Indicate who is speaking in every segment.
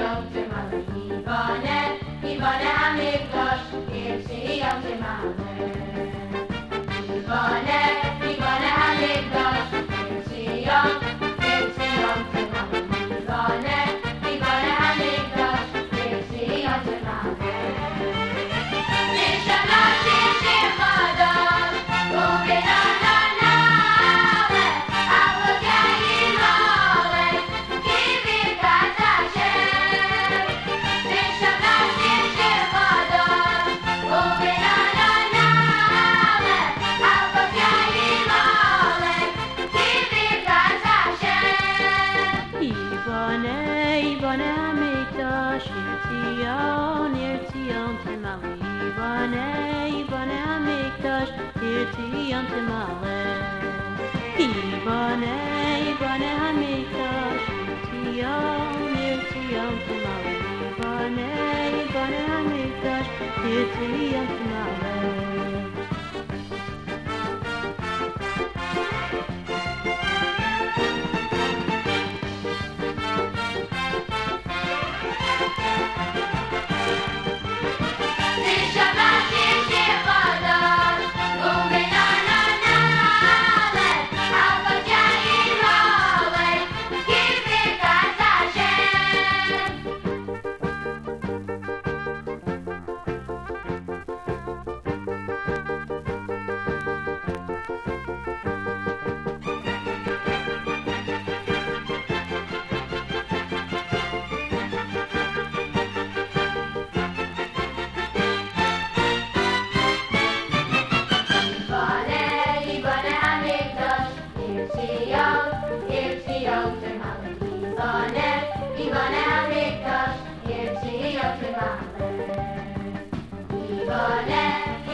Speaker 1: yo te.
Speaker 2: van Hamikdash, Ir Tzion, Ir Tzion, Temali, van Ivan Hamikdash, Ir Tzion, Temale. Ivan Ivan Hamikdash, Ir Tzion, Ir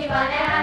Speaker 1: Viva Leal.